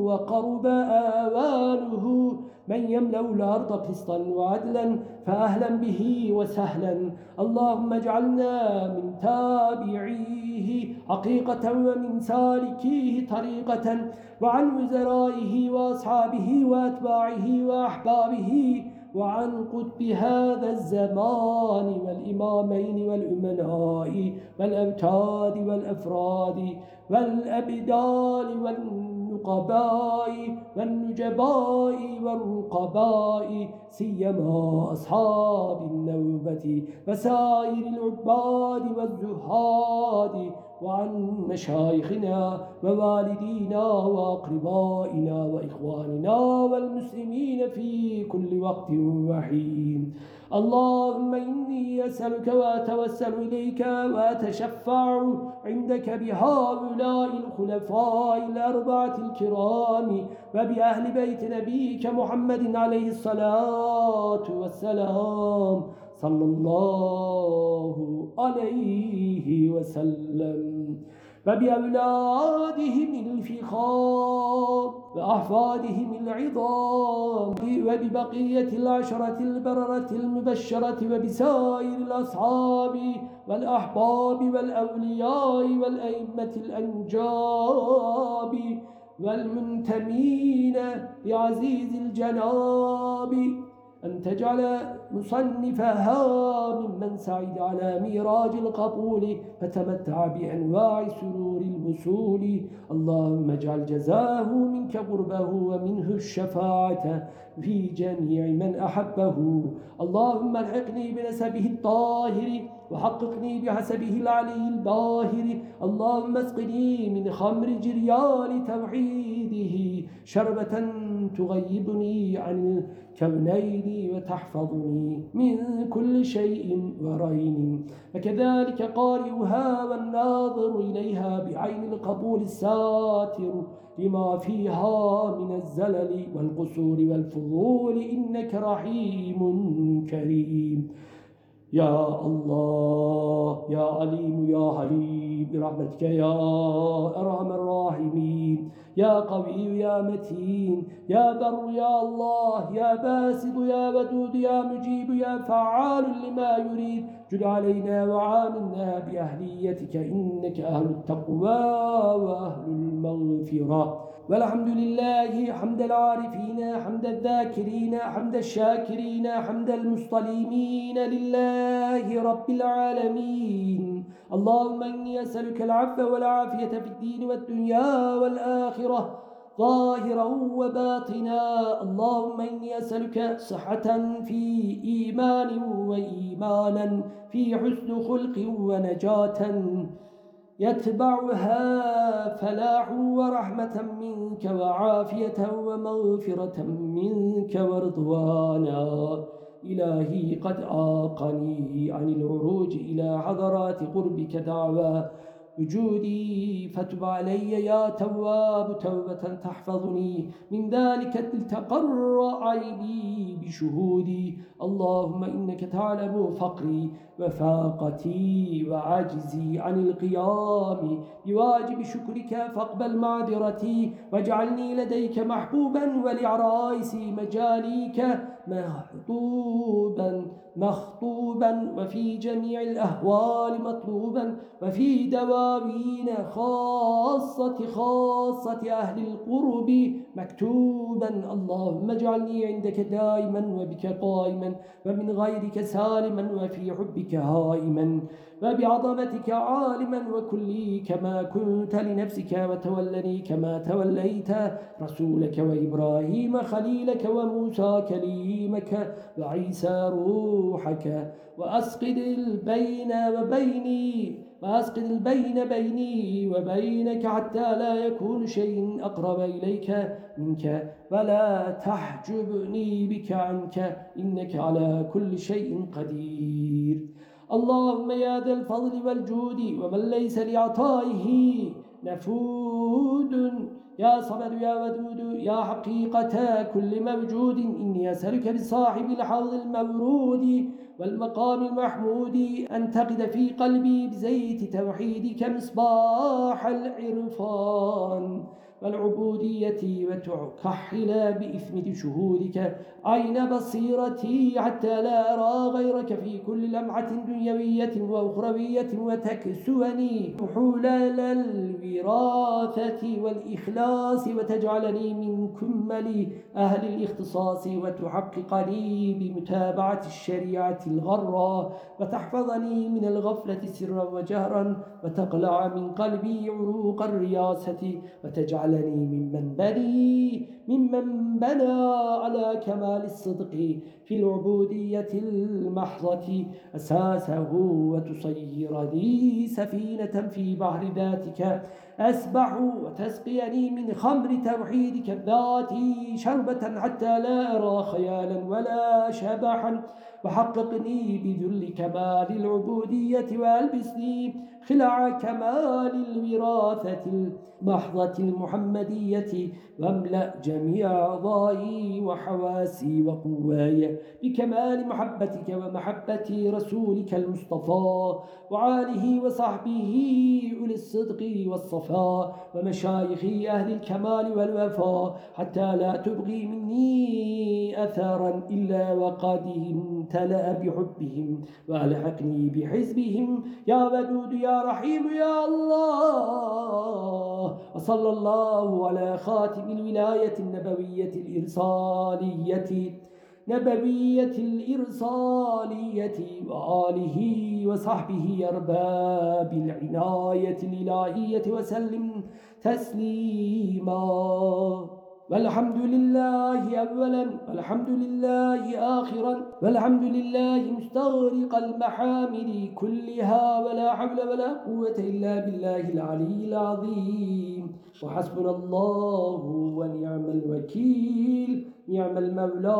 وقرب آوانه من يملأ الأرض قسطا وعدلا فأهلا به وسهلا. اللهم اجعلنا من تابعيه حقيقة ومن سالكيه طريقة وعن وزرائه وأصحابه وأتباعه وأحبابه وعن قطب هذا الزمان والإمامين والأمناء والأبتاد والأفراد والأبدال والنقباء والنجباء والرقباء سيما أصحاب النوبة وسائر العباد والزهاد وعن مشايخنا ووالدينا وأقربائنا وإخواننا والمسلمين في كل وقت وحين. اللهم إني أسألك وأتوسل إليك وأتشفع عندك بهؤلاء الخلفاء الأربعة الكرام وبأهل بيت نبيك محمد عليه الصلاة والسلام. صلى الله عليه وسلم. وبأولادهم الفخار وأحفادهم العظام وببقية العشرة البررة المبشرة وبسائر الأصحاب والأحباب والأولياء والأئمة الأنجاب والمنتمين بعزيز الجناب. أن تجعل مصنفها ممن سعد على ميراج القبول فتمتع بأنواع سرور الوصول. اللهم اجعل جزاه منك قربه ومنه الشفاعة في جميع من أحبه. اللهم ألحقني بنسبه الطاهر وحققني بحسبه العلي الباهر. اللهم اسقني من خمر جريان توحيده شربة تغيبني عن الكونين وتحفظني من كل شيء ورين. فكذلك قارئها والناظر إليها بعين القبول الساتر لما فيها من الزلل والقصور والفضول. إنك رحيم كريم. يا الله يا عليم يا حليم برحمتك يا أرحم الراحمين يا قوي يا متين يا بر يا الله يا باسط يا ودود يا مجيب يا فعال لما يريد. جد علينا وعاملنا بأهليتك إنك أهل التقوى وأهل المغفرة. والحمد لله حمد العارفين حمد الذاكرين حمد الشاكرين حمد المصطلمين لله رب العالمين. اللهم إني أسألك العفو والعافية في الدين والدنيا والآخرة ظاهرا وباطنا. اللهم إني أسألك صحة في إيمان وإيمانا في حسن خلق ونجاة. يتبعها فلاح ورحمة منك وعافية ومغفرة منك ورضوانا. إلهي قد آقني عن العروج إلى حضرات قربك دعوى. وجودي فتب علي يا تواب توبة تحفظني. من ذلك التقر عيني بشهودي. اللهم إنك تعلم فقري وفاقتي وعجزي عن القيام. بواجب شكرك فاقبل معذرتي واجعلني لديك محبوبا ولعرائس مجاليك. محطوبا مخطوبا وفي جميع الأهوال مطلوبا وفي دواوين خاصة خاصة أهل القرب مكتوبا اللهم اجعلني عندك دائما وبك قائما ومن غيرك سالما وفي حبك هائما وبعظمتك عالما وكلي كما كنت لنفسك وتولني كما توليت رسولك وإبراهيم خليلك وموسى كليمك وعيسى روحك وأسقد البين وبيني وأسقد البين بيني وبينك حتى لا يكون شيء أقرب إليك منك. ولا تحجبني بك عنك إنك على كل شيء قدير. اللهم يا ذا الفضل والجود ومن ليس لعطائه نفود. يا صمد يا ودود يا حقيقة كل موجود إني أسألك بصاحب الحوض المورود والمقام المحمود أن تقد في قلبي بزيت توحيدك مصباح العرفان. والعبودية وتكحل بإثم شهودك عين بصيرتي حتى لا أرى غيرك في كل لمعة دنيوية وأخروية وتكسوني حلال الوراثة والإخلاص وتجعلني من كمل أهل الاختصاص وتحققني بمتابعة الشريعة الغرة. وتحفظني من الغفلة سرا وجهرا وتقلع من قلبي عروق الرياسة وتجعل واجعلني ممن بني ممن بنى على كمال الصدق في العبودية المحظة أساسه وتصيرني سفينة في بحر ذاتك. أسبح وتسقيني من خمر توحيدك الذاتي شربة حتى لا أرى خيالا ولا شبحا. وحققني بذل كمال العبودية وألبسني خلع كمال الوراثة المحظة المحمدية واملأ جميع أعضائي وحواسي وقواي بكمال محبتك ومحبة رسولك المصطفى وعاله وصحبه أولي الصدق والصفاء ومشايخ أهل الكمال والوفاء حتى لا تبغي مني أثارا إلا وقد امتلأ بحبهم وألحقني بحزبهم. يا ودود يا رحيم يا الله. وصلى الله على خاتم الولاية النبوية الإرسالية نبوية الإرسالية وآله وصحبه أرباب العناية الإلهية وسلم تسليما. والحمد لله أولا والحمد لله آخرا والحمد لله مستغرق المحامد كلها ولا حول ولا قوة إلا بالله العلي العظيم. وحسبنا الله ونعم الوكيل نعم المولى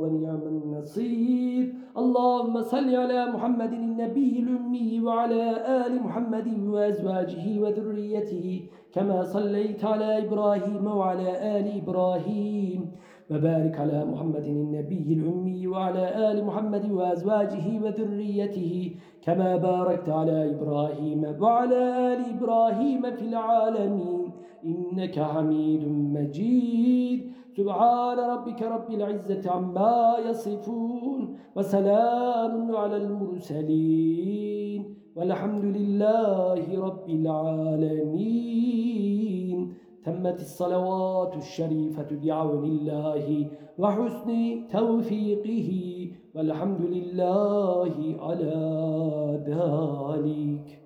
ونعم النصير. اللهم صل على محمد النبي الأمي وعلى آل محمد وأزواجه وذريته كما صليت على إبراهيم وعلى آل إبراهيم وبارك على محمد النبي الأمي وعلى آل محمد وأزواجه وذريته كما باركت على إبراهيم وعلى آل إبراهيم في العالمين إنك حميد مجيد سبحان ربك رب العزة عما يصفون وسلام على المرسلين والحمد لله رب العالمين. تمت الصلوات الشريفة بعون الله وحسن توفيقه والحمد لله على ذلك.